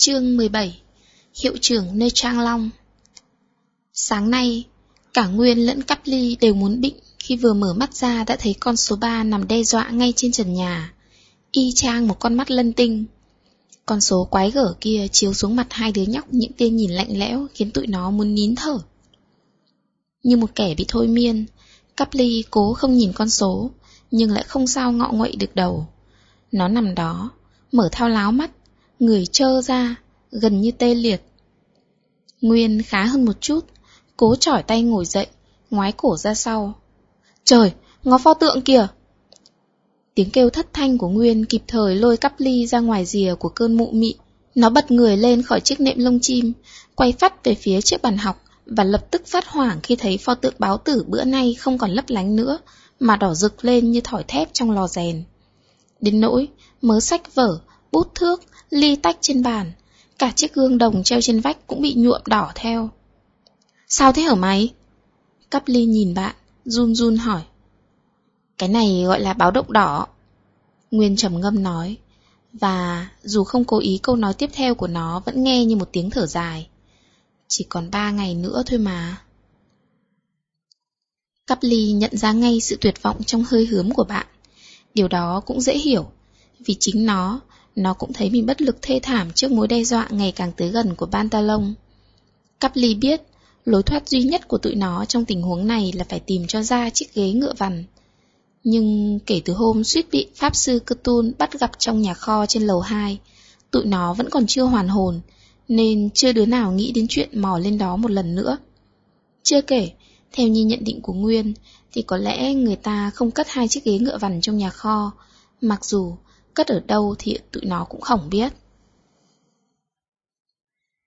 Chương 17 Hiệu trưởng nơi Trang Long Sáng nay, cả Nguyên lẫn Cắp Ly đều muốn bịnh khi vừa mở mắt ra đã thấy con số 3 nằm đe dọa ngay trên trần nhà. Y chang một con mắt lân tinh. Con số quái gở kia chiếu xuống mặt hai đứa nhóc những tia nhìn lạnh lẽo khiến tụi nó muốn nín thở. Như một kẻ bị thôi miên, Cắp Ly cố không nhìn con số, nhưng lại không sao ngọ nguậy được đầu. Nó nằm đó, mở thao láo mắt, người trơ ra, gần như tê liệt. Nguyên khá hơn một chút, cố chỏi tay ngồi dậy, ngoái cổ ra sau. Trời, ngó pho tượng kìa! Tiếng kêu thất thanh của Nguyên kịp thời lôi cắp ly ra ngoài rìa của cơn mụ mị. Nó bật người lên khỏi chiếc nệm lông chim, quay phát về phía chiếc bàn học và lập tức phát hoảng khi thấy pho tượng báo tử bữa nay không còn lấp lánh nữa, mà đỏ rực lên như thỏi thép trong lò rèn. Đến nỗi, mớ sách vở, bút thước, ly tách trên bàn, cả chiếc gương đồng treo trên vách cũng bị nhuộm đỏ theo. Sao thế hả mày? Cắp ly nhìn bạn, run run hỏi. Cái này gọi là báo động đỏ. Nguyên trầm ngâm nói, và dù không cố ý câu nói tiếp theo của nó vẫn nghe như một tiếng thở dài. Chỉ còn ba ngày nữa thôi mà. Cắp ly nhận ra ngay sự tuyệt vọng trong hơi hướng của bạn. Điều đó cũng dễ hiểu, vì chính nó, nó cũng thấy mình bất lực thê thảm trước mối đe dọa ngày càng tới gần của Bantalon. Cắp ly biết, lối thoát duy nhất của tụi nó trong tình huống này là phải tìm cho ra chiếc ghế ngựa vằn. Nhưng kể từ hôm suýt bị Pháp Sư Cơ Tun bắt gặp trong nhà kho trên lầu 2, tụi nó vẫn còn chưa hoàn hồn, nên chưa đứa nào nghĩ đến chuyện mò lên đó một lần nữa. Chưa kể, theo như nhận định của Nguyên, thì có lẽ người ta không cất hai chiếc ghế ngựa vằn trong nhà kho, mặc dù cất ở đâu thì tụi nó cũng không biết.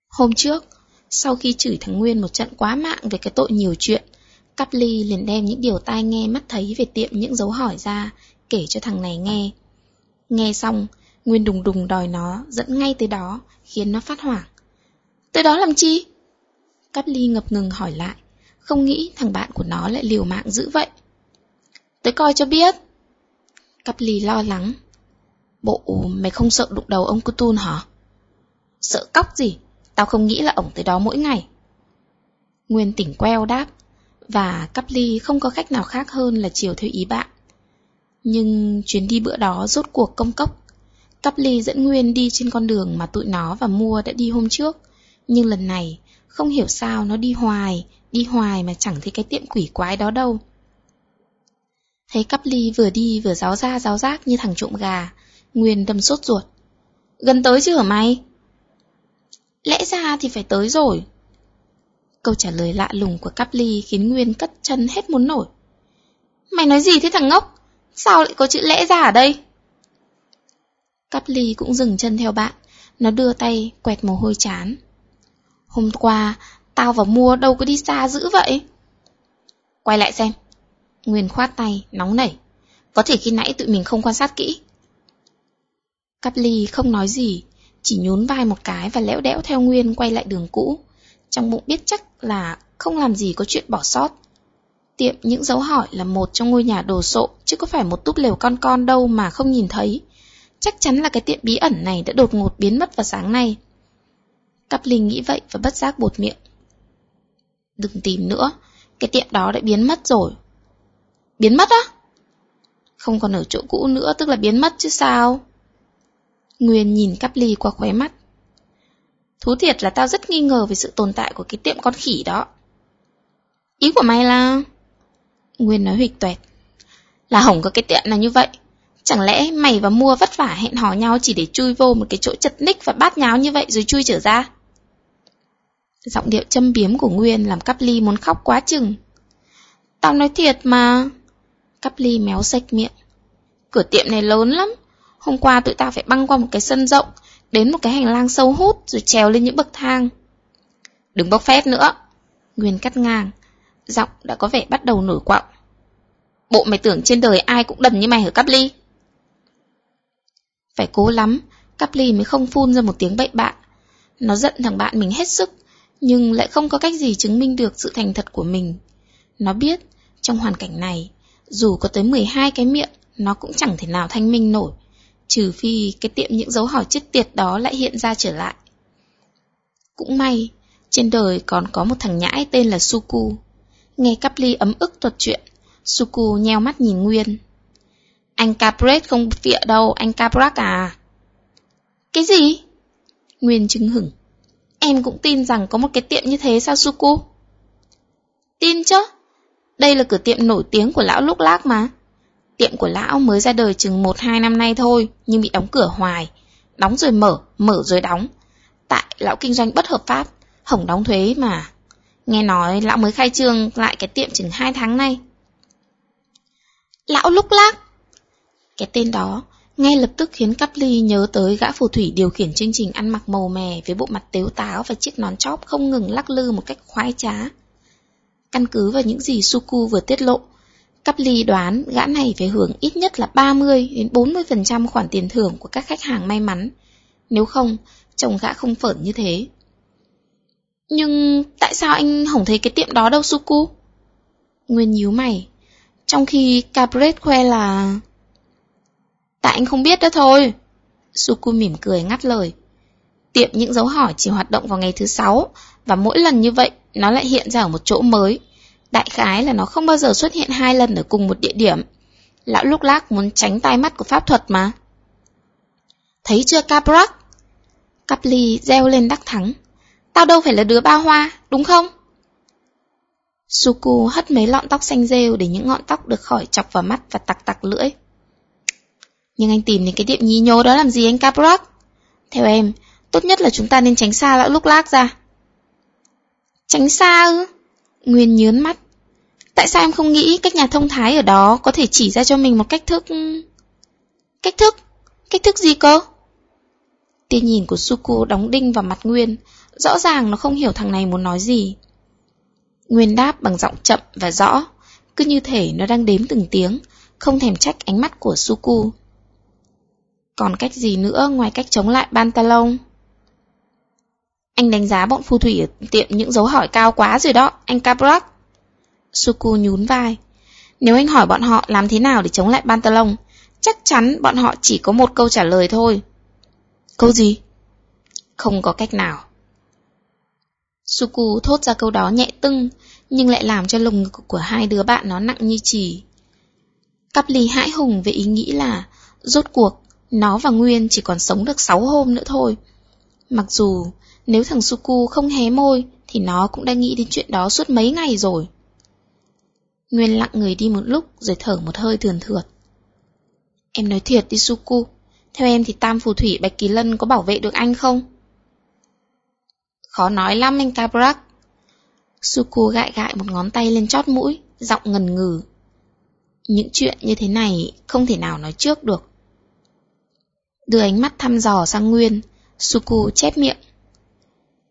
Hôm trước, sau khi chửi thằng Nguyên một trận quá mạng về cái tội nhiều chuyện, Cắp Ly liền đem những điều tai nghe mắt thấy về tiệm những dấu hỏi ra, kể cho thằng này nghe. Nghe xong, Nguyên đùng đùng đòi nó dẫn ngay tới đó, khiến nó phát hoảng. Tới đó làm chi? Cắp Ly ngập ngừng hỏi lại, không nghĩ thằng bạn của nó lại liều mạng dữ vậy. Tới coi cho biết. Cắp Ly lo lắng. Bộ mày không sợ đụng đầu ông Cutun hả? Sợ cóc gì? Tao không nghĩ là ổng tới đó mỗi ngày. Nguyên tỉnh queo đáp, và Cắp Ly không có cách nào khác hơn là chiều theo ý bạn. Nhưng chuyến đi bữa đó rốt cuộc công cốc. Cắp Ly dẫn Nguyên đi trên con đường mà tụi nó và mua đã đi hôm trước. Nhưng lần này, không hiểu sao nó đi hoài, đi hoài mà chẳng thấy cái tiệm quỷ quái đó đâu. Thấy Cắp Ly vừa đi vừa giáo ra giáo giác như thằng trộm gà, Nguyên tâm sốt ruột. Gần tới chứ hả mày? Lẽ ra thì phải tới rồi. Câu trả lời lạ lùng của Cắp Ly khiến Nguyên cất chân hết muốn nổi. Mày nói gì thế thằng ngốc? Sao lại có chữ lẽ ra ở đây? Cắp Ly cũng dừng chân theo bạn. Nó đưa tay quẹt mồ hôi chán. Hôm qua, tao vào mua đâu có đi xa dữ vậy? Quay lại xem. Nguyên khoát tay, nóng nảy. Có thể khi nãy tụi mình không quan sát kỹ. Cắp ly không nói gì, chỉ nhún vai một cái và lẽo đẽo theo Nguyên quay lại đường cũ. Trong bụng biết chắc là không làm gì có chuyện bỏ sót. Tiệm những dấu hỏi là một trong ngôi nhà đồ sộ, chứ có phải một túp lều con con đâu mà không nhìn thấy. Chắc chắn là cái tiệm bí ẩn này đã đột ngột biến mất vào sáng nay. Cắp ly nghĩ vậy và bất giác bột miệng. Đừng tìm nữa, cái tiệm đó đã biến mất rồi. Biến mất á? Không còn ở chỗ cũ nữa tức là biến mất chứ sao? Nguyên nhìn cắp ly qua khóe mắt. Thú thiệt là tao rất nghi ngờ về sự tồn tại của cái tiệm con khỉ đó. Ý của mày là... Nguyên nói huỵch tuẹt. Là hỏng có cái tiệm nào như vậy. Chẳng lẽ mày và mua vất vả hẹn hò nhau chỉ để chui vô một cái chỗ chật ních và bát nháo như vậy rồi chui trở ra? Giọng điệu châm biếm của Nguyên làm cắp ly muốn khóc quá chừng. Tao nói thiệt mà. Cắp ly méo sạch miệng. Cửa tiệm này lớn lắm. Hôm qua tụi tao phải băng qua một cái sân rộng, đến một cái hành lang sâu hút rồi trèo lên những bậc thang. Đừng bốc phét nữa. Nguyên cắt ngang. Giọng đã có vẻ bắt đầu nổi quọng. Bộ mày tưởng trên đời ai cũng đần như mày ở cắp ly. Phải cố lắm, cắp ly mới không phun ra một tiếng bậy bạ. Nó giận thằng bạn mình hết sức, nhưng lại không có cách gì chứng minh được sự thành thật của mình. Nó biết, trong hoàn cảnh này, dù có tới 12 cái miệng, nó cũng chẳng thể nào thanh minh nổi, trừ phi cái tiệm những dấu hỏi chết tiệt đó lại hiện ra trở lại. Cũng may, trên đời còn có một thằng nhãi tên là Suku. Nghe cắp ly ấm ức thuật chuyện, Suku nheo mắt nhìn Nguyên. Anh Capret không vịa đâu, anh Caprak à. Cái gì? Nguyên chứng hửng. Em cũng tin rằng có một cái tiệm như thế sao Suku? Tin chứ? Đây là cửa tiệm nổi tiếng của lão lúc lác mà. Tiệm của lão mới ra đời chừng 1-2 năm nay thôi, nhưng bị đóng cửa hoài. Đóng rồi mở, mở rồi đóng. Tại lão kinh doanh bất hợp pháp, hỏng đóng thuế mà. Nghe nói lão mới khai trương lại cái tiệm chừng 2 tháng nay. Lão lúc lắc Cái tên đó ngay lập tức khiến Cắp Ly nhớ tới gã phù thủy điều khiển chương trình ăn mặc màu mè với bộ mặt tếu táo và chiếc nón chóp không ngừng lắc lư một cách khoái trá. Căn cứ vào những gì Suku vừa tiết lộ, Cắp Ly đoán gã này phải hưởng ít nhất là 30 đến 40% khoản tiền thưởng của các khách hàng may mắn. Nếu không, chồng gã không phởn như thế. Nhưng tại sao anh không thấy cái tiệm đó đâu Suku? Nguyên nhíu mày. Trong khi Capret khoe là... Tại anh không biết đó thôi. Suku mỉm cười ngắt lời. Tiệm những dấu hỏi chỉ hoạt động vào ngày thứ sáu, và mỗi lần như vậy, nó lại hiện ra ở một chỗ mới. Đại khái là nó không bao giờ xuất hiện hai lần ở cùng một địa điểm. Lão lúc lác muốn tránh tai mắt của pháp thuật mà. Thấy chưa Caprock? Capli reo lên đắc thắng. Tao đâu phải là đứa ba hoa, đúng không? Suku hất mấy lọn tóc xanh rêu để những ngọn tóc được khỏi chọc vào mắt và tặc tặc lưỡi. Nhưng anh tìm đến cái tiệm nhí nhố đó làm gì anh Caprock? Theo em, tốt nhất là chúng ta nên tránh xa lão lúc lác ra. Tránh xa ư? Nguyên nhớn mắt. Tại sao em không nghĩ cách nhà thông thái ở đó có thể chỉ ra cho mình một cách thức... Cách thức? Cách thức gì cơ? Tia nhìn của Suku đóng đinh vào mặt Nguyên, rõ ràng nó không hiểu thằng này muốn nói gì. Nguyên đáp bằng giọng chậm và rõ, cứ như thể nó đang đếm từng tiếng, không thèm trách ánh mắt của Suku. Còn cách gì nữa ngoài cách chống lại Bantalon? Anh đánh giá bọn phù thủy ở tiệm những dấu hỏi cao quá rồi đó, anh Caprak. Suku nhún vai. Nếu anh hỏi bọn họ làm thế nào để chống lại Pantalon, chắc chắn bọn họ chỉ có một câu trả lời thôi. Câu gì? Không có cách nào. Suku thốt ra câu đó nhẹ tưng, nhưng lại làm cho lồng ngực của hai đứa bạn nó nặng như chì. Cắp ly hãi hùng về ý nghĩ là, rốt cuộc, nó và Nguyên chỉ còn sống được 6 hôm nữa thôi. Mặc dù, nếu thằng Suku không hé môi, thì nó cũng đã nghĩ đến chuyện đó suốt mấy ngày rồi. Nguyên lặng người đi một lúc rồi thở một hơi thườn thượt. Em nói thiệt đi Suku, theo em thì tam phù thủy Bạch Kỳ Lân có bảo vệ được anh không? Khó nói lắm anh Cabrak. Suku gại gại một ngón tay lên chót mũi, giọng ngần ngừ. Những chuyện như thế này không thể nào nói trước được. Đưa ánh mắt thăm dò sang Nguyên, Suku chép miệng.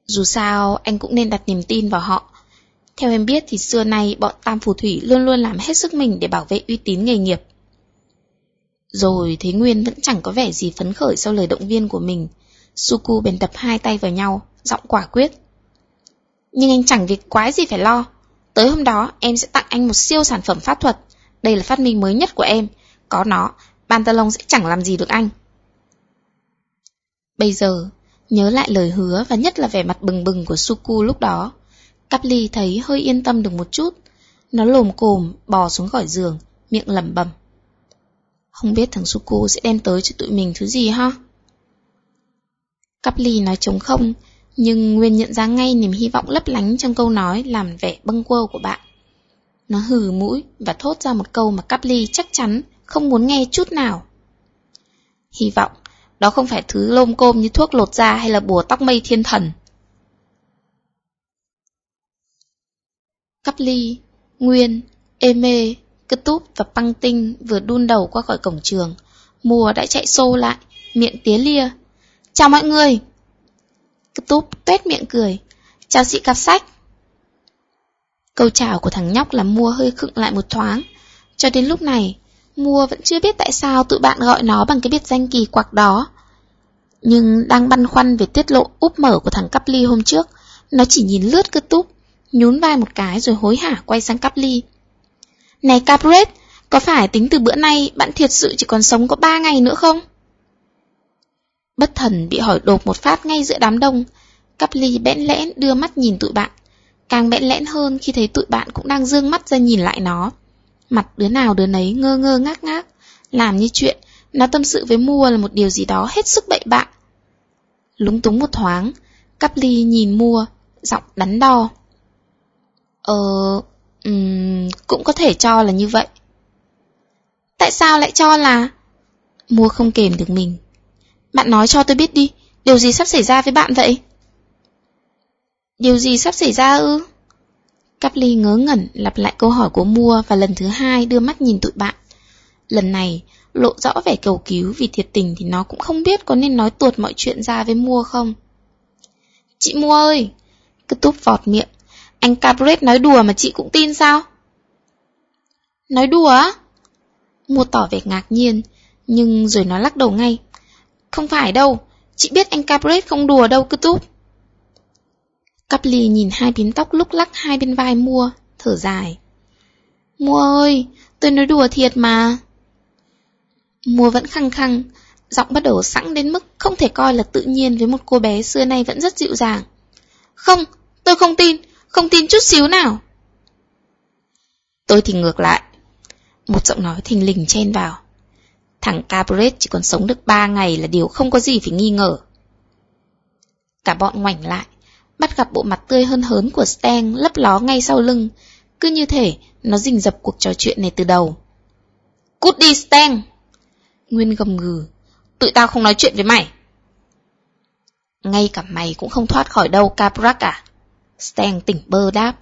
Dù sao, anh cũng nên đặt niềm tin vào họ. Theo em biết thì xưa nay bọn tam phù thủy luôn luôn làm hết sức mình để bảo vệ uy tín nghề nghiệp. Rồi thấy Nguyên vẫn chẳng có vẻ gì phấn khởi sau lời động viên của mình. Suku bèn đập hai tay vào nhau, giọng quả quyết. Nhưng anh chẳng việc quái gì phải lo. Tới hôm đó em sẽ tặng anh một siêu sản phẩm pháp thuật. Đây là phát minh mới nhất của em. Có nó, Pantalon sẽ chẳng làm gì được anh. Bây giờ, nhớ lại lời hứa và nhất là vẻ mặt bừng bừng của Suku lúc đó. Cắp ly thấy hơi yên tâm được một chút. Nó lồm cồm, bò xuống khỏi giường, miệng lẩm bẩm. Không biết thằng Suku sẽ đem tới cho tụi mình thứ gì ha? Cắp ly nói trống không, nhưng Nguyên nhận ra ngay niềm hy vọng lấp lánh trong câu nói làm vẻ bâng quơ của bạn. Nó hừ mũi và thốt ra một câu mà Cắp ly chắc chắn không muốn nghe chút nào. Hy vọng đó không phải thứ lôm côm như thuốc lột da hay là bùa tóc mây thiên thần. Cắp ly, Nguyên, Ê mê, túp và băng tinh vừa đun đầu qua khỏi cổng trường. Mùa đã chạy xô lại, miệng tía lia. Chào mọi người! Cơ túp tuét miệng cười. Chào chị cặp sách! Câu chào của thằng nhóc làm mua hơi khựng lại một thoáng. Cho đến lúc này, mua vẫn chưa biết tại sao tụi bạn gọi nó bằng cái biệt danh kỳ quặc đó. Nhưng đang băn khoăn về tiết lộ úp mở của thằng cắp ly hôm trước, nó chỉ nhìn lướt cơ túp, nhún vai một cái rồi hối hả quay sang cắp ly. Này Capret, có phải tính từ bữa nay bạn thiệt sự chỉ còn sống có ba ngày nữa không? Bất thần bị hỏi đột một phát ngay giữa đám đông. Cắp ly bẽn lẽn đưa mắt nhìn tụi bạn. Càng bẽn lẽn hơn khi thấy tụi bạn cũng đang dương mắt ra nhìn lại nó. Mặt đứa nào đứa nấy ngơ ngơ ngác ngác, làm như chuyện nó tâm sự với mua là một điều gì đó hết sức bậy bạ. Lúng túng một thoáng, Cắp ly nhìn mua, giọng đắn đo. Ờ, um, cũng có thể cho là như vậy. Tại sao lại cho là... Mua không kềm được mình. Bạn nói cho tôi biết đi, điều gì sắp xảy ra với bạn vậy? Điều gì sắp xảy ra ư? Cắp ly ngớ ngẩn lặp lại câu hỏi của mua và lần thứ hai đưa mắt nhìn tụi bạn. Lần này, lộ rõ vẻ cầu cứu vì thiệt tình thì nó cũng không biết có nên nói tuột mọi chuyện ra với mua không. Chị mua ơi! Cứ túp vọt miệng. Anh Capret nói đùa mà chị cũng tin sao? Nói đùa á? Mua tỏ vẻ ngạc nhiên, nhưng rồi nó lắc đầu ngay. Không phải đâu, chị biết anh Capret không đùa đâu cứ túp. Cắp nhìn hai bím tóc lúc lắc hai bên vai mua, thở dài. Mua ơi, tôi nói đùa thiệt mà. Mua vẫn khăng khăng, giọng bắt đầu sẵn đến mức không thể coi là tự nhiên với một cô bé xưa nay vẫn rất dịu dàng. Không, tôi không tin, không tin chút xíu nào. Tôi thì ngược lại. Một giọng nói thình lình chen vào. Thằng Cabret chỉ còn sống được ba ngày là điều không có gì phải nghi ngờ. Cả bọn ngoảnh lại, bắt gặp bộ mặt tươi hơn hớn của Stan lấp ló ngay sau lưng. Cứ như thể nó rình dập cuộc trò chuyện này từ đầu. Cút đi Stan! Nguyên gầm gừ. Tụi tao không nói chuyện với mày. Ngay cả mày cũng không thoát khỏi đâu Caprak à? Stan tỉnh bơ đáp.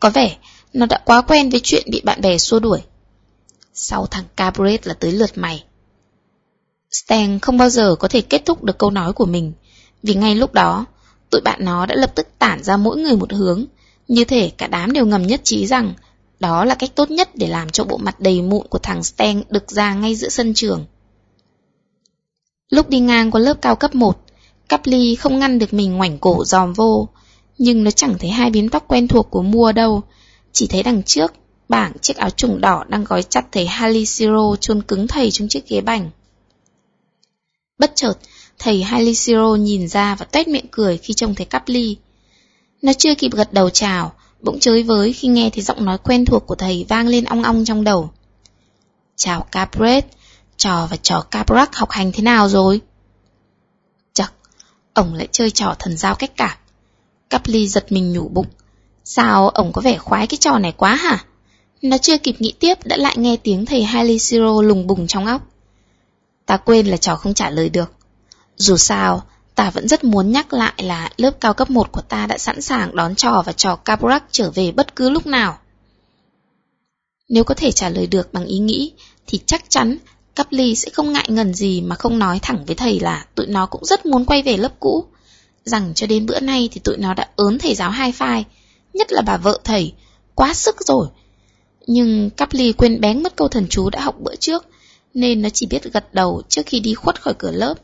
Có vẻ nó đã quá quen với chuyện bị bạn bè xua đuổi. Sau thằng Cabret là tới lượt mày. Stan không bao giờ có thể kết thúc được câu nói của mình, vì ngay lúc đó, tụi bạn nó đã lập tức tản ra mỗi người một hướng, như thể cả đám đều ngầm nhất trí rằng đó là cách tốt nhất để làm cho bộ mặt đầy mụn của thằng Stan được ra ngay giữa sân trường. Lúc đi ngang qua lớp cao cấp 1, Cắp ly không ngăn được mình ngoảnh cổ dòm vô, nhưng nó chẳng thấy hai biến tóc quen thuộc của mua đâu, chỉ thấy đằng trước, bảng chiếc áo trùng đỏ đang gói chặt thầy Haliciro chôn cứng thầy trong chiếc ghế bành. Bất chợt, thầy Haliciro nhìn ra và tuét miệng cười khi trông thấy cắp ly. Nó chưa kịp gật đầu chào, bỗng chới với khi nghe thấy giọng nói quen thuộc của thầy vang lên ong ong trong đầu. Chào Capret, trò và trò Caprac học hành thế nào rồi? Chật, ổng lại chơi trò thần giao cách cảm. Cắp ly giật mình nhủ bụng. Sao ổng có vẻ khoái cái trò này quá hả? Nó chưa kịp nghĩ tiếp đã lại nghe tiếng thầy Haliciro lùng bùng trong óc. Ta quên là trò không trả lời được. Dù sao, ta vẫn rất muốn nhắc lại là lớp cao cấp 1 của ta đã sẵn sàng đón trò và trò Cabrak trở về bất cứ lúc nào. Nếu có thể trả lời được bằng ý nghĩ, thì chắc chắn Cắp ly sẽ không ngại ngần gì mà không nói thẳng với thầy là tụi nó cũng rất muốn quay về lớp cũ. Rằng cho đến bữa nay thì tụi nó đã ớn thầy giáo hai phai, nhất là bà vợ thầy, quá sức rồi. Nhưng Cắp ly quên bén mất câu thần chú đã học bữa trước, nên nó chỉ biết gật đầu trước khi đi khuất khỏi cửa lớp.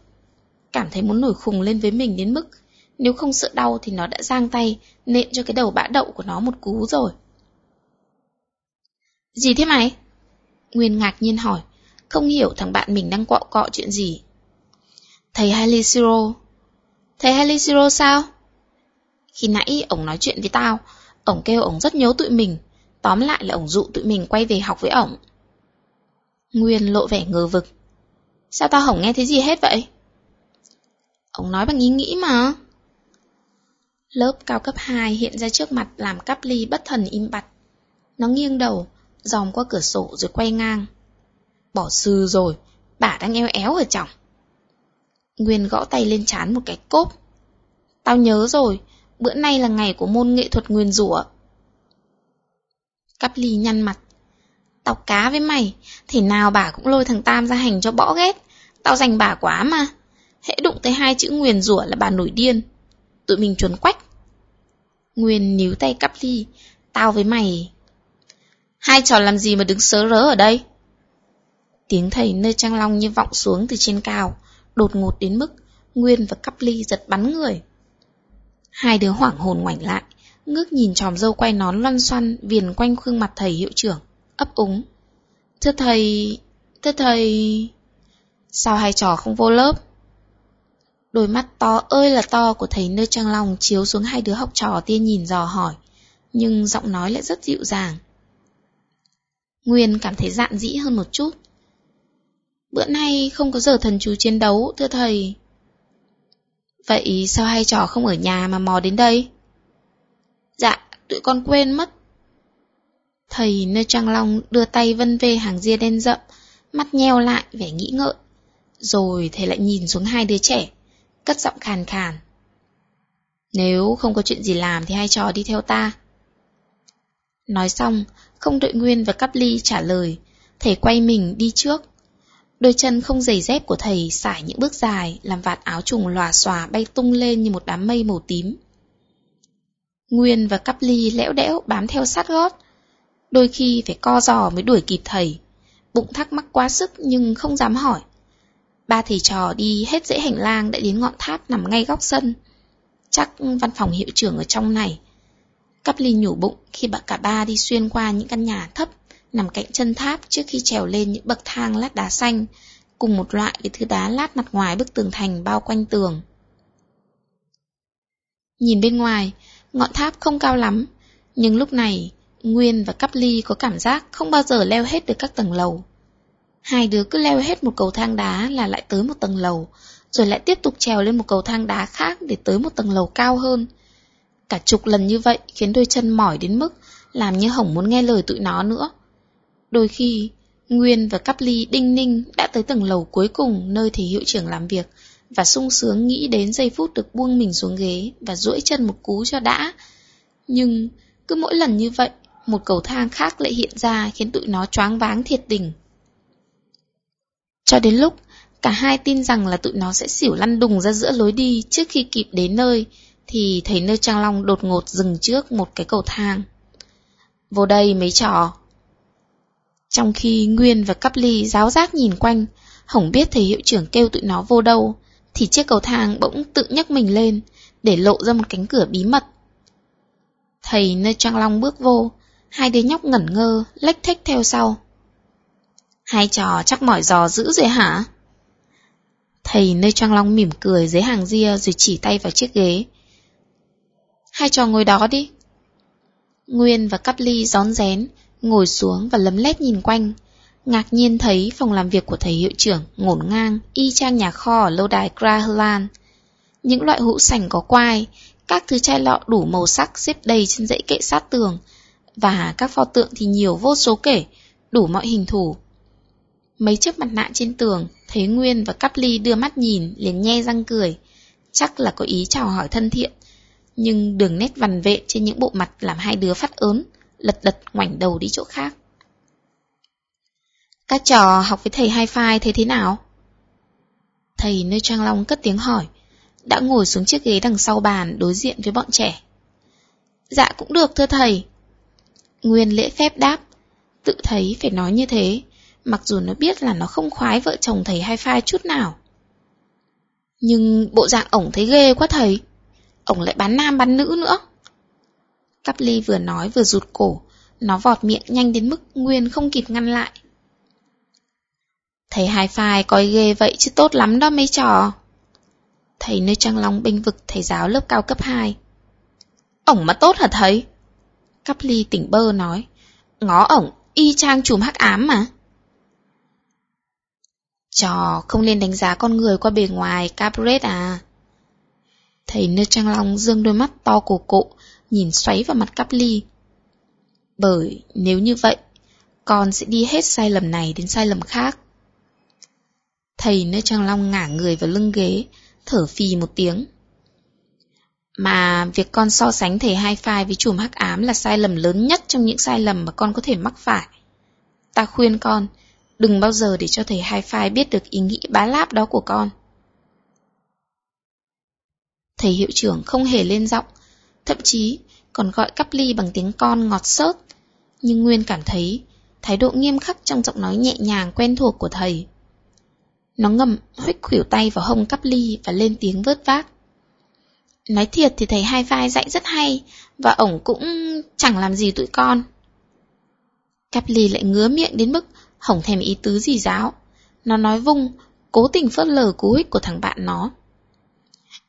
Cảm thấy muốn nổi khùng lên với mình đến mức, nếu không sợ đau thì nó đã giang tay, nện cho cái đầu bã đậu của nó một cú rồi. Gì thế mày? Nguyên ngạc nhiên hỏi, không hiểu thằng bạn mình đang quọ cọ chuyện gì. Thầy Haliciro. Thầy Haliciro sao? Khi nãy ổng nói chuyện với tao, ổng kêu ổng rất nhớ tụi mình, tóm lại là ổng dụ tụi mình quay về học với ổng. Nguyên lộ vẻ ngờ vực. Sao tao không nghe thấy gì hết vậy? Ông nói bằng ý nghĩ mà. Lớp cao cấp 2 hiện ra trước mặt làm cắp ly bất thần im bặt. Nó nghiêng đầu, dòm qua cửa sổ rồi quay ngang. Bỏ sư rồi, bà đang eo éo ở trong. Nguyên gõ tay lên chán một cái cốp. Tao nhớ rồi, bữa nay là ngày của môn nghệ thuật nguyên rủa. Cắp ly nhăn mặt. Tao cá với mày, thể nào bà cũng lôi thằng Tam ra hành cho bỏ ghét. Tao dành bà quá mà. Hễ đụng tới hai chữ nguyền rủa là bà nổi điên. Tụi mình chuẩn quách. Nguyên níu tay cắp ly. Tao với mày. Hai trò làm gì mà đứng sớ rớ ở đây? Tiếng thầy nơi trang long như vọng xuống từ trên cao, đột ngột đến mức Nguyên và cắp ly giật bắn người. Hai đứa hoảng hồn ngoảnh lại, ngước nhìn tròm dâu quay nón loăn xoăn viền quanh khuôn mặt thầy hiệu trưởng, ấp úng. Thưa thầy... thưa thầy... Sao hai trò không vô lớp? Đôi mắt to ơi là to của thầy nơi trang lòng chiếu xuống hai đứa học trò tiên nhìn dò hỏi, nhưng giọng nói lại rất dịu dàng. Nguyên cảm thấy dạn dĩ hơn một chút. Bữa nay không có giờ thần chú chiến đấu, thưa thầy. Vậy sao hai trò không ở nhà mà mò đến đây? Dạ, tụi con quên mất. Thầy nơi trang long đưa tay vân về hàng ria đen rậm, mắt nheo lại vẻ nghĩ ngợi. Rồi thầy lại nhìn xuống hai đứa trẻ, cất giọng khàn khàn. Nếu không có chuyện gì làm thì hai trò đi theo ta. Nói xong, không đợi Nguyên và Cắp Ly trả lời, thầy quay mình đi trước. Đôi chân không giày dép của thầy sải những bước dài, làm vạt áo trùng lòa xòa bay tung lên như một đám mây màu tím. Nguyên và Cắp Ly lẽo đẽo bám theo sát gót, đôi khi phải co giò mới đuổi kịp thầy. Bụng thắc mắc quá sức nhưng không dám hỏi. Ba thầy trò đi hết dãy hành lang đã đến ngọn tháp nằm ngay góc sân. Chắc văn phòng hiệu trưởng ở trong này. Cắp ly nhủ bụng khi bà cả ba đi xuyên qua những căn nhà thấp nằm cạnh chân tháp trước khi trèo lên những bậc thang lát đá xanh, cùng một loại với thứ đá lát mặt ngoài bức tường thành bao quanh tường. Nhìn bên ngoài, ngọn tháp không cao lắm, nhưng lúc này, Nguyên và Cắp Ly có cảm giác không bao giờ leo hết được các tầng lầu. Hai đứa cứ leo hết một cầu thang đá là lại tới một tầng lầu, rồi lại tiếp tục trèo lên một cầu thang đá khác để tới một tầng lầu cao hơn. Cả chục lần như vậy khiến đôi chân mỏi đến mức làm như hổng muốn nghe lời tụi nó nữa. Đôi khi, Nguyên và Cắp Ly đinh ninh đã tới tầng lầu cuối cùng nơi thầy hiệu trưởng làm việc và sung sướng nghĩ đến giây phút được buông mình xuống ghế và duỗi chân một cú cho đã. Nhưng cứ mỗi lần như vậy, một cầu thang khác lại hiện ra khiến tụi nó choáng váng thiệt tình. Cho đến lúc cả hai tin rằng là tụi nó sẽ xỉu lăn đùng ra giữa lối đi trước khi kịp đến nơi, thì thấy nơi Trang Long đột ngột dừng trước một cái cầu thang. Vô đây mấy trò. Trong khi Nguyên và Cắp Ly giáo giác nhìn quanh, Hổng biết thầy hiệu trưởng kêu tụi nó vô đâu, thì chiếc cầu thang bỗng tự nhấc mình lên, để lộ ra một cánh cửa bí mật. Thầy nơi Trang Long bước vô, hai đứa nhóc ngẩn ngơ, lách thách theo sau. Hai trò chắc mỏi giò dữ rồi hả? Thầy nơi Trang Long mỉm cười dưới hàng ria rồi chỉ tay vào chiếc ghế. Hai trò ngồi đó đi. Nguyên và Cắp Ly gión rén, ngồi xuống và lấm lét nhìn quanh. Ngạc nhiên thấy phòng làm việc của thầy hiệu trưởng ngổn ngang, y chang nhà kho ở lâu đài Grahlan. Những loại hũ sành có quai, các thứ chai lọ đủ màu sắc xếp đầy trên dãy kệ sát tường, và các pho tượng thì nhiều vô số kể, đủ mọi hình thù. Mấy chiếc mặt nạ trên tường, thấy Nguyên và Cắp Ly đưa mắt nhìn, liền nhe răng cười. Chắc là có ý chào hỏi thân thiện, nhưng đường nét vằn vệ trên những bộ mặt làm hai đứa phát ớn, lật đật ngoảnh đầu đi chỗ khác. Các trò học với thầy Hai Phai thấy thế nào? Thầy nơi Trang Long cất tiếng hỏi, đã ngồi xuống chiếc ghế đằng sau bàn đối diện với bọn trẻ. Dạ cũng được thưa thầy. Nguyên lễ phép đáp, tự thấy phải nói như thế, mặc dù nó biết là nó không khoái vợ chồng thầy Hai Phai chút nào. Nhưng bộ dạng ổng thấy ghê quá thầy ổng lại bán nam bán nữ nữa. Cắp ly vừa nói vừa rụt cổ, nó vọt miệng nhanh đến mức Nguyên không kịp ngăn lại. Thầy hai phai coi ghê vậy chứ tốt lắm đó mấy trò. Thầy nơi Trang Long binh vực thầy giáo lớp cao cấp 2. Ổng mà tốt hả thầy? Cắp ly tỉnh bơ nói. Ngó ổng, y chang chùm hắc ám mà. Trò không nên đánh giá con người qua bề ngoài, Capret à. Thầy Nơi Trang Long dương đôi mắt to cổ cụ nhìn xoáy vào mặt cắp ly. Bởi nếu như vậy, con sẽ đi hết sai lầm này đến sai lầm khác. Thầy nơi Trang Long ngả người vào lưng ghế, thở phì một tiếng. Mà việc con so sánh thầy hai phai với chùm hắc ám là sai lầm lớn nhất trong những sai lầm mà con có thể mắc phải. Ta khuyên con, đừng bao giờ để cho thầy hai phai biết được ý nghĩ bá láp đó của con. Thầy hiệu trưởng không hề lên giọng, thậm chí còn gọi cắp ly bằng tiếng con ngọt sớt. Nhưng Nguyên cảm thấy thái độ nghiêm khắc trong giọng nói nhẹ nhàng quen thuộc của thầy. Nó ngầm huých khuỷu tay vào hông cắp ly và lên tiếng vớt vát. Nói thiệt thì thầy hai vai dạy rất hay, và ổng cũng chẳng làm gì tụi con. Cắp ly lại ngứa miệng đến mức hổng thèm ý tứ gì giáo. Nó nói vung, cố tình phớt lờ cú hích của thằng bạn nó.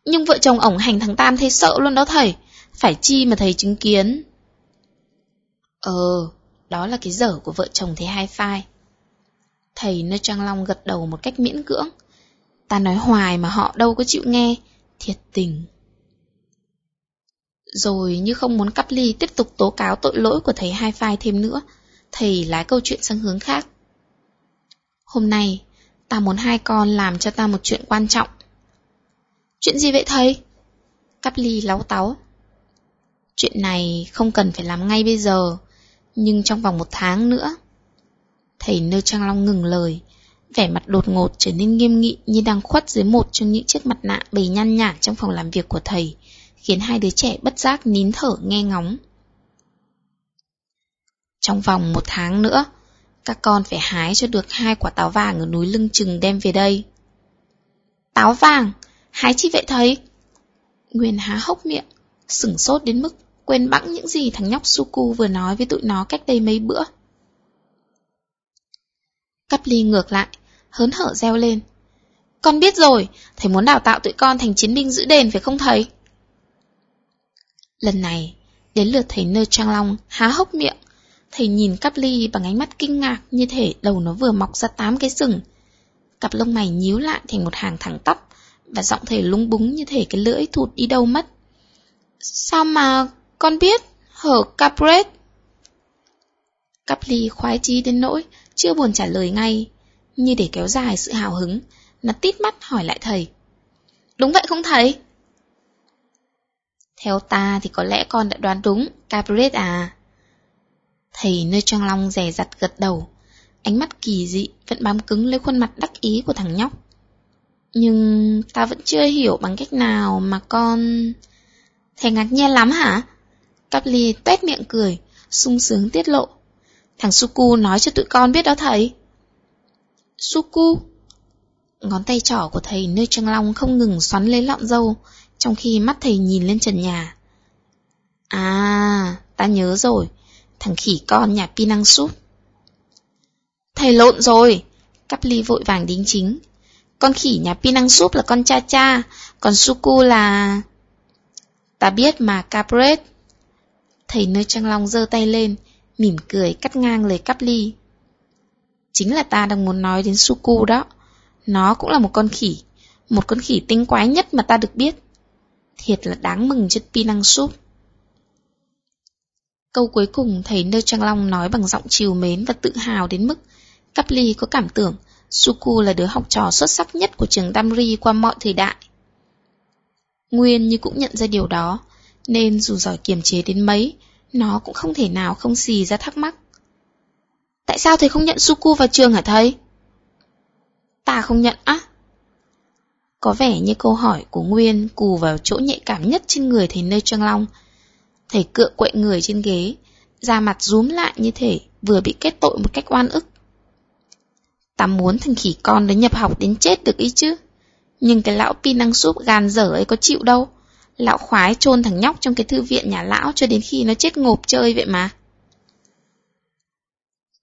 Nhưng vợ chồng ổng hành thằng Tam thấy sợ luôn đó thầy. Phải chi mà thầy chứng kiến. Ờ, đó là cái dở của vợ chồng thầy hai phai. Thầy nơi Trang Long gật đầu một cách miễn cưỡng. Ta nói hoài mà họ đâu có chịu nghe. Thiệt tình. Rồi như không muốn cắp ly tiếp tục tố cáo tội lỗi của thầy hai phai thêm nữa, thầy lái câu chuyện sang hướng khác. Hôm nay, ta muốn hai con làm cho ta một chuyện quan trọng. Chuyện gì vậy thầy? Cắp ly láo táo. Chuyện này không cần phải làm ngay bây giờ, nhưng trong vòng một tháng nữa. Thầy nơ trang long ngừng lời, vẻ mặt đột ngột trở nên nghiêm nghị như đang khuất dưới một trong những chiếc mặt nạ bầy nhăn nhản trong phòng làm việc của thầy, khiến hai đứa trẻ bất giác nín thở nghe ngóng. Trong vòng một tháng nữa, các con phải hái cho được hai quả táo vàng ở núi lưng chừng đem về đây. Táo vàng? Hái chi vậy thầy? Nguyên há hốc miệng, sửng sốt đến mức quên bẵng những gì thằng nhóc Suku vừa nói với tụi nó cách đây mấy bữa. Cắp ly ngược lại, hớn hở reo lên. Con biết rồi, thầy muốn đào tạo tụi con thành chiến binh giữ đền phải không thầy? Lần này, đến lượt thầy nơ trang long há hốc miệng. Thầy nhìn cắp ly bằng ánh mắt kinh ngạc như thể đầu nó vừa mọc ra tám cái sừng. Cặp lông mày nhíu lại thành một hàng thẳng tắp, và giọng thầy lung búng như thể cái lưỡi thụt đi đâu mất. Sao mà con biết, hở Capret? Capri khoái chí đến nỗi, chưa buồn trả lời ngay. Như để kéo dài sự hào hứng, nó tít mắt hỏi lại thầy. Đúng vậy không thầy? Theo ta thì có lẽ con đã đoán đúng, Capret à. Thầy nơi trang long rè rặt gật đầu, ánh mắt kỳ dị vẫn bám cứng lấy khuôn mặt đắc ý của thằng nhóc. Nhưng ta vẫn chưa hiểu bằng cách nào mà con... Thầy ngạc nhiên lắm hả? Cắp ly tuét miệng cười, sung sướng tiết lộ. Thằng Suku nói cho tụi con biết đó thầy. Suku? Ngón tay trỏ của thầy nơi trăng long không ngừng xoắn lấy lọn dâu, trong khi mắt thầy nhìn lên trần nhà. À, ta nhớ rồi, thằng khỉ con nhà Pinang Súp. Thầy lộn rồi, Cắp ly vội vàng đính chính. Con khỉ nhà Pinang Súp là con cha cha, còn Suku là... Ta biết mà Capret thấy nơi trăng long giơ tay lên, mỉm cười cắt ngang lời cắp ly. Chính là ta đang muốn nói đến Suku đó. Nó cũng là một con khỉ, một con khỉ tinh quái nhất mà ta được biết. Thiệt là đáng mừng cho Pinang Súp. Câu cuối cùng thấy nơi Trang Long nói bằng giọng chiều mến và tự hào đến mức Cắp Ly có cảm tưởng Suku là đứa học trò xuất sắc nhất của trường Damri qua mọi thời đại. Nguyên như cũng nhận ra điều đó, nên dù giỏi kiềm chế đến mấy, nó cũng không thể nào không xì ra thắc mắc. Tại sao thầy không nhận Suku vào trường hả thầy? Ta không nhận á. Có vẻ như câu hỏi của Nguyên cù vào chỗ nhạy cảm nhất trên người thầy nơi Trăng Long. Thầy cựa quậy người trên ghế, da mặt rúm lại như thể vừa bị kết tội một cách oan ức. Ta muốn thằng khỉ con đấy nhập học đến chết được ý chứ. Nhưng cái lão pi năng súp gàn dở ấy có chịu đâu. Lão khoái chôn thằng nhóc trong cái thư viện nhà lão cho đến khi nó chết ngộp chơi vậy mà.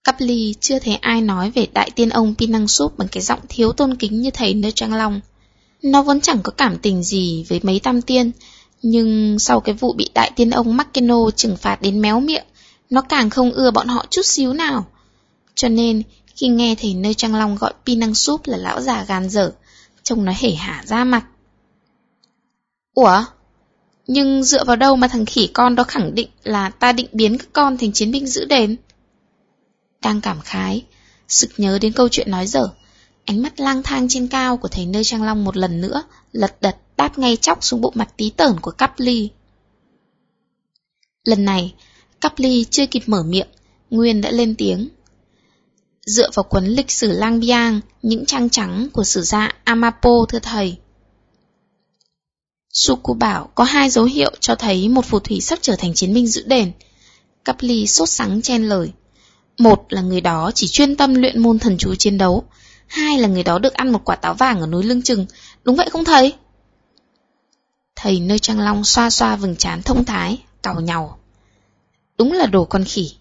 Cắp ly chưa thấy ai nói về đại tiên ông Pinang súp bằng cái giọng thiếu tôn kính như thầy nơi trang long. Nó vốn chẳng có cảm tình gì với mấy tam tiên, nhưng sau cái vụ bị đại tiên ông Makeno trừng phạt đến méo miệng, nó càng không ưa bọn họ chút xíu nào. Cho nên, khi nghe thầy nơi Trang Long gọi Pinang súp là lão già gan dở, trông nó hể hả ra mặt. Ủa? Nhưng dựa vào đâu mà thằng khỉ con đó khẳng định là ta định biến các con thành chiến binh giữ đền? Đang cảm khái, sực nhớ đến câu chuyện nói dở, ánh mắt lang thang trên cao của thầy nơi Trang Long một lần nữa, lật đật đáp ngay chóc xuống bộ mặt tí tởn của Cắp Ly. Lần này, Cắp Ly chưa kịp mở miệng, Nguyên đã lên tiếng. Dựa vào cuốn lịch sử Lang Biang, những trang trắng của sử gia Amapo thưa thầy. Suku bảo có hai dấu hiệu cho thấy một phù thủy sắp trở thành chiến binh giữ đền. Cắp ly sốt sắng chen lời. Một là người đó chỉ chuyên tâm luyện môn thần chú chiến đấu. Hai là người đó được ăn một quả táo vàng ở núi Lưng Trừng. Đúng vậy không thầy? Thầy nơi trang long xoa xoa vừng chán thông thái, cào nhàu. Đúng là đồ con khỉ.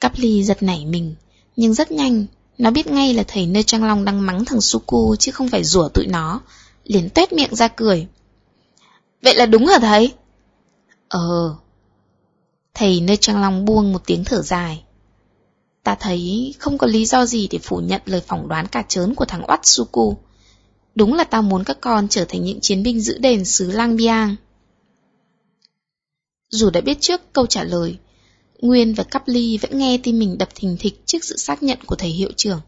Cắp ly giật nảy mình, nhưng rất nhanh, nó biết ngay là thầy nơi trang long đang mắng thằng Suku chứ không phải rủa tụi nó, liền tuét miệng ra cười. Vậy là đúng hả thầy? Ờ. Thầy nơi trang long buông một tiếng thở dài. Ta thấy không có lý do gì để phủ nhận lời phỏng đoán cả trớn của thằng Watsuku. Đúng là tao muốn các con trở thành những chiến binh giữ đền xứ Lang Biang. Dù đã biết trước câu trả lời, Nguyên và Cắp Ly vẫn nghe tim mình đập thình thịch trước sự xác nhận của thầy hiệu trưởng.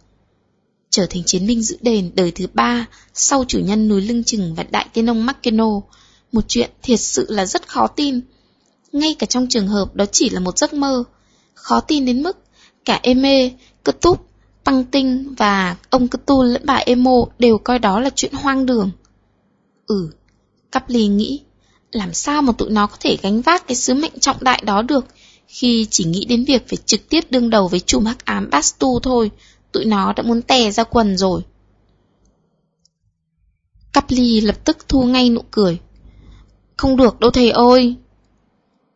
Trở thành chiến binh giữ đền đời thứ ba sau chủ nhân núi lưng chừng và đại tiên ông Makeno, một chuyện thiệt sự là rất khó tin. Ngay cả trong trường hợp đó chỉ là một giấc mơ, khó tin đến mức cả Eme, Cơ Túp, Tăng Tinh và ông Cơ Tu lẫn bà Emo đều coi đó là chuyện hoang đường. Ừ, Cắp Ly nghĩ, làm sao mà tụi nó có thể gánh vác cái sứ mệnh trọng đại đó được khi chỉ nghĩ đến việc phải trực tiếp đương đầu với chùm hắc ám Bastu thôi, tụi nó đã muốn tè ra quần rồi. Cắp ly lập tức thu ngay nụ cười. Không được đâu thầy ơi.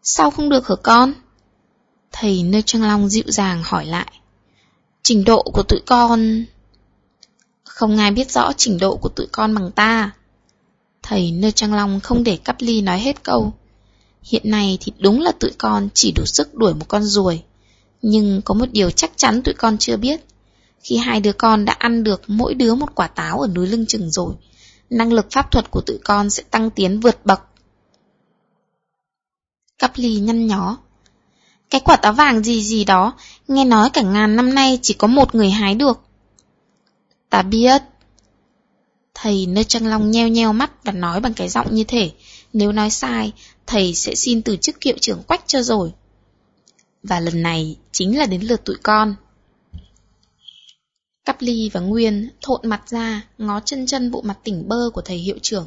Sao không được hả con? Thầy nơi trăng long dịu dàng hỏi lại. Trình độ của tụi con... Không ai biết rõ trình độ của tụi con bằng ta. Thầy nơi trăng long không để cắp ly nói hết câu. Hiện nay thì đúng là tụi con chỉ đủ sức đuổi một con ruồi. Nhưng có một điều chắc chắn tụi con chưa biết. Khi hai đứa con đã ăn được mỗi đứa một quả táo ở núi lưng chừng rồi, năng lực pháp thuật của tụi con sẽ tăng tiến vượt bậc. Cắp ly nhăn nhó. Cái quả táo vàng gì gì đó, nghe nói cả ngàn năm nay chỉ có một người hái được. Ta biết. Thầy nơi trăng long nheo nheo mắt và nói bằng cái giọng như thể, nếu nói sai, thầy sẽ xin từ chức hiệu trưởng quách cho rồi. Và lần này chính là đến lượt tụi con. Cắp ly và Nguyên thộn mặt ra, ngó chân chân bộ mặt tỉnh bơ của thầy hiệu trưởng.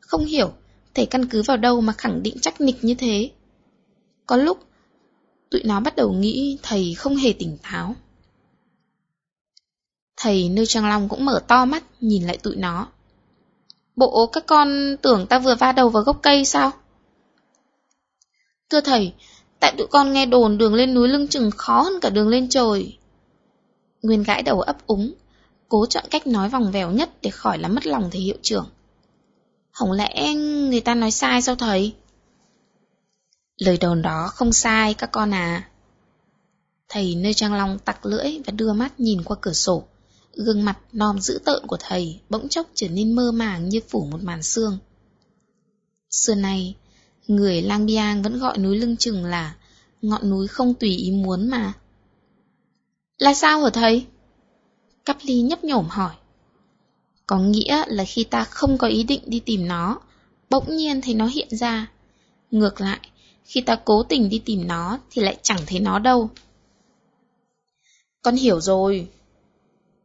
Không hiểu, thầy căn cứ vào đâu mà khẳng định chắc nịch như thế. Có lúc, tụi nó bắt đầu nghĩ thầy không hề tỉnh táo. Thầy nơi Trang Long cũng mở to mắt nhìn lại tụi nó. Bộ các con tưởng ta vừa va đầu vào gốc cây sao? Thưa thầy, tại tụi con nghe đồn đường lên núi lưng chừng khó hơn cả đường lên trời. Nguyên gãi đầu ấp úng, cố chọn cách nói vòng vèo nhất để khỏi làm mất lòng thầy hiệu trưởng. Không lẽ người ta nói sai sao thầy? Lời đồn đó không sai các con à. Thầy nơi trang long tặc lưỡi và đưa mắt nhìn qua cửa sổ. Gương mặt non dữ tợn của thầy bỗng chốc trở nên mơ màng như phủ một màn xương. Xưa nay, người lang biang vẫn gọi núi lưng chừng là ngọn núi không tùy ý muốn mà. Là sao hả thầy? Cắp ly nhấp nhổm hỏi. Có nghĩa là khi ta không có ý định đi tìm nó, bỗng nhiên thấy nó hiện ra. Ngược lại, khi ta cố tình đi tìm nó thì lại chẳng thấy nó đâu. Con hiểu rồi.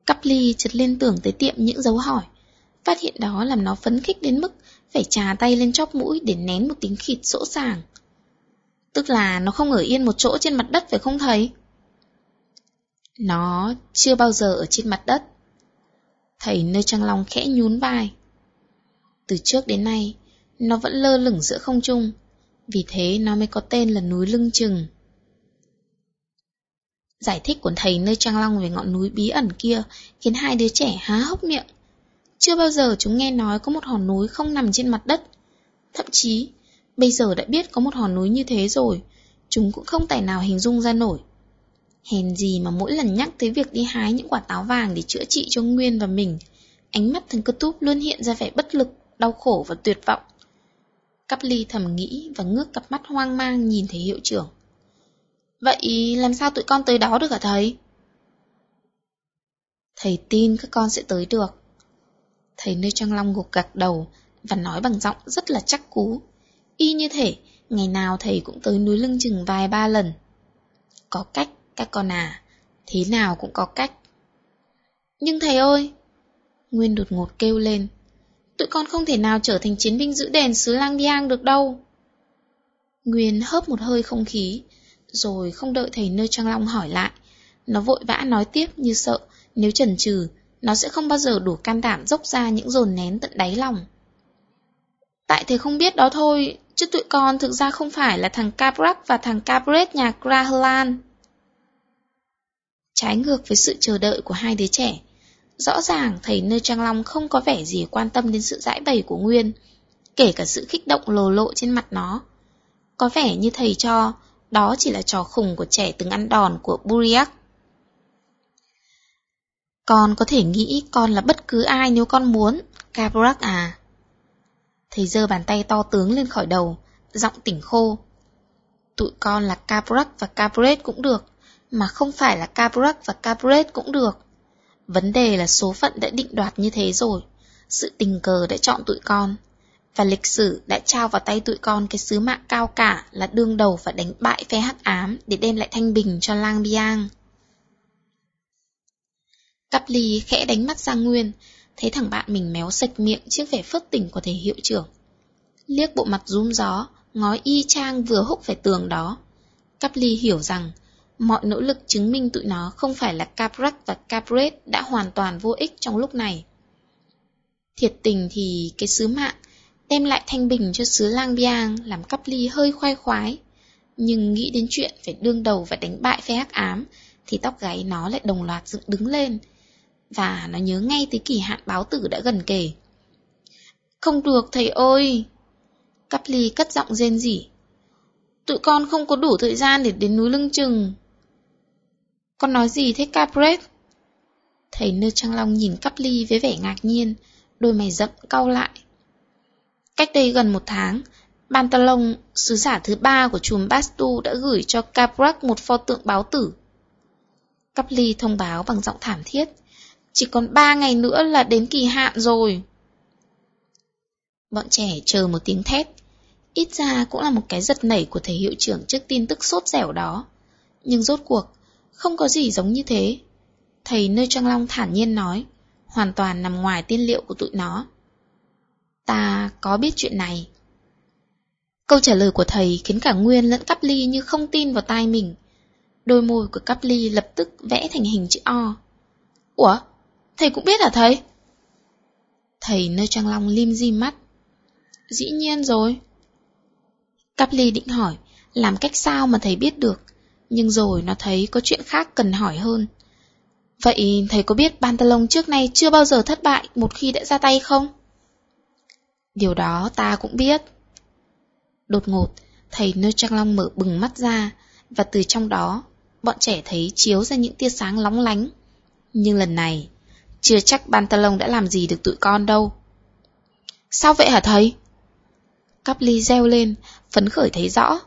Cắp ly chợt liên tưởng tới tiệm những dấu hỏi. Phát hiện đó làm nó phấn khích đến mức phải trà tay lên chóp mũi để nén một tiếng khịt sỗ sàng. Tức là nó không ở yên một chỗ trên mặt đất phải không thầy? Nó chưa bao giờ ở trên mặt đất. Thầy nơi trăng long khẽ nhún vai. Từ trước đến nay, nó vẫn lơ lửng giữa không trung, vì thế nó mới có tên là núi lưng chừng. Giải thích của thầy nơi Trang Long về ngọn núi bí ẩn kia khiến hai đứa trẻ há hốc miệng. Chưa bao giờ chúng nghe nói có một hòn núi không nằm trên mặt đất. Thậm chí, bây giờ đã biết có một hòn núi như thế rồi, chúng cũng không tài nào hình dung ra nổi. Hèn gì mà mỗi lần nhắc tới việc đi hái những quả táo vàng để chữa trị cho Nguyên và mình, ánh mắt thằng cơ túp luôn hiện ra vẻ bất lực, đau khổ và tuyệt vọng. Cắp ly thầm nghĩ và ngước cặp mắt hoang mang nhìn thấy hiệu trưởng. Vậy làm sao tụi con tới đó được hả thầy? Thầy tin các con sẽ tới được. Thầy nơi Trang Long gục gật đầu và nói bằng giọng rất là chắc cú. Y như thể, ngày nào thầy cũng tới núi lưng chừng vài ba lần. Có cách, các con à, thế nào cũng có cách. Nhưng thầy ơi! Nguyên đột ngột kêu lên. Tụi con không thể nào trở thành chiến binh giữ đèn xứ lang biang được đâu. Nguyên hớp một hơi không khí, rồi không đợi thầy nơi Trang Long hỏi lại. Nó vội vã nói tiếp như sợ, nếu chần chừ, nó sẽ không bao giờ đủ can đảm dốc ra những dồn nén tận đáy lòng. Tại thầy không biết đó thôi, chứ tụi con thực ra không phải là thằng Cabrac và thằng Cabret nhà Grahlan. Trái ngược với sự chờ đợi của hai đứa trẻ, Rõ ràng thầy nơi Trang Long không có vẻ gì quan tâm đến sự giải bày của Nguyên, kể cả sự kích động lồ lộ trên mặt nó. Có vẻ như thầy cho, đó chỉ là trò khùng của trẻ từng ăn đòn của Buriak. Con có thể nghĩ con là bất cứ ai nếu con muốn, Caprak à. Thầy giơ bàn tay to tướng lên khỏi đầu, giọng tỉnh khô. Tụi con là Caprak và Capret cũng được, mà không phải là Caprak và Capret cũng được. Vấn đề là số phận đã định đoạt như thế rồi, sự tình cờ đã chọn tụi con. Và lịch sử đã trao vào tay tụi con cái sứ mạng cao cả là đương đầu và đánh bại phe hắc ám để đem lại thanh bình cho lang biang. Cắp ly khẽ đánh mắt Sang Nguyên, thấy thằng bạn mình méo sạch miệng trước vẻ phớt tỉnh của thầy hiệu trưởng. Liếc bộ mặt rúm gió, ngói y chang vừa húc phải tường đó. Cắp ly hiểu rằng, mọi nỗ lực chứng minh tụi nó không phải là Caprak và Capret đã hoàn toàn vô ích trong lúc này. Thiệt tình thì cái sứ mạng đem lại thanh bình cho xứ lang biang làm cắp ly hơi khoai khoái. Nhưng nghĩ đến chuyện phải đương đầu và đánh bại phe hắc ám, thì tóc gáy nó lại đồng loạt dựng đứng lên. Và nó nhớ ngay tới kỳ hạn báo tử đã gần kề. Không được thầy ơi! Cắp ly cất giọng rên rỉ. Tụi con không có đủ thời gian để đến núi lưng chừng. Con nói gì thế Capret? Thầy nơ trăng long nhìn cắp ly với vẻ ngạc nhiên, đôi mày rậm cau lại. Cách đây gần một tháng, Pantalon, sứ giả thứ ba của chùm Bastu đã gửi cho Caprak một pho tượng báo tử. Capli thông báo bằng giọng thảm thiết. Chỉ còn ba ngày nữa là đến kỳ hạn rồi. Bọn trẻ chờ một tiếng thét. Ít ra cũng là một cái giật nảy của thầy hiệu trưởng trước tin tức sốt dẻo đó. Nhưng rốt cuộc, không có gì giống như thế. Thầy nơi Trang Long thản nhiên nói, hoàn toàn nằm ngoài tiên liệu của tụi nó. Ta có biết chuyện này. Câu trả lời của thầy khiến cả Nguyên lẫn Cắp Ly như không tin vào tai mình. Đôi môi của Cắp Ly lập tức vẽ thành hình chữ O. Ủa? Thầy cũng biết hả thầy? Thầy nơi Trang Long lim di mắt. Dĩ nhiên rồi. Cắp Ly định hỏi, làm cách sao mà thầy biết được, nhưng rồi nó thấy có chuyện khác cần hỏi hơn. Vậy thầy có biết Pantalon trước nay chưa bao giờ thất bại một khi đã ra tay không? Điều đó ta cũng biết. Đột ngột, thầy nơi Trang Long mở bừng mắt ra, và từ trong đó, bọn trẻ thấy chiếu ra những tia sáng lóng lánh. Nhưng lần này, chưa chắc Pantalon đã làm gì được tụi con đâu. Sao vậy hả thầy? Cắp ly reo lên, phấn khởi thấy rõ.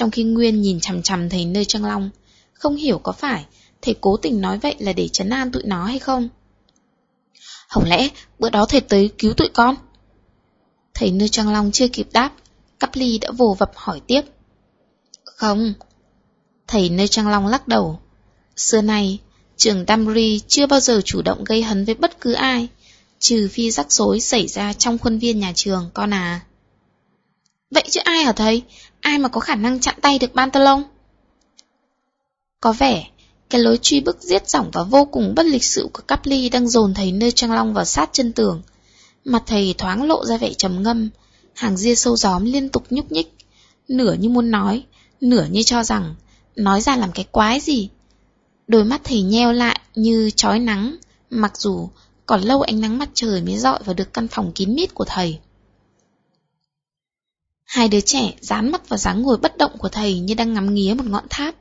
Trong khi Nguyên nhìn chằm chằm thầy nơi Trang Long, không hiểu có phải thầy cố tình nói vậy là để chấn an tụi nó hay không? Không lẽ bữa đó thầy tới cứu tụi con? Thầy nơi Trang Long chưa kịp đáp, Cắp Ly đã vồ vập hỏi tiếp. Không. Thầy nơi Trang Long lắc đầu. Xưa nay, trường Damri chưa bao giờ chủ động gây hấn với bất cứ ai, trừ phi rắc rối xảy ra trong khuôn viên nhà trường, con à. Vậy chứ ai hả thầy? Ai mà có khả năng chặn tay được Pantalon? Có vẻ, cái lối truy bức giết giỏng và vô cùng bất lịch sự của Cắp Ly đang dồn thầy nơi Trang Long vào sát chân tường, Mặt thầy thoáng lộ ra vẻ trầm ngâm, hàng ria sâu gióm liên tục nhúc nhích, nửa như muốn nói, nửa như cho rằng, nói ra làm cái quái gì. Đôi mắt thầy nheo lại như chói nắng, mặc dù còn lâu ánh nắng mặt trời mới dọi vào được căn phòng kín mít của thầy. Hai đứa trẻ dán mắt vào dáng ngồi bất động của thầy như đang ngắm nghía một ngọn tháp,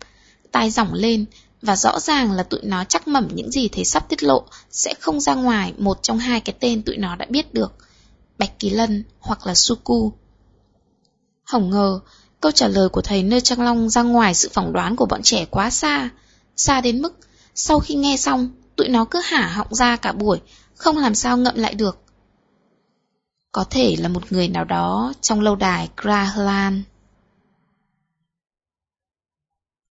tai rỏng lên, và rõ ràng là tụi nó chắc mẩm những gì thầy sắp tiết lộ sẽ không ra ngoài một trong hai cái tên tụi nó đã biết được, Bạch Kỳ Lân hoặc là Suku. Hổng ngờ, câu trả lời của thầy nơi Trang Long ra ngoài sự phỏng đoán của bọn trẻ quá xa, xa đến mức sau khi nghe xong, tụi nó cứ hả họng ra cả buổi, không làm sao ngậm lại được. Có thể là một người nào đó trong lâu đài Grahalan.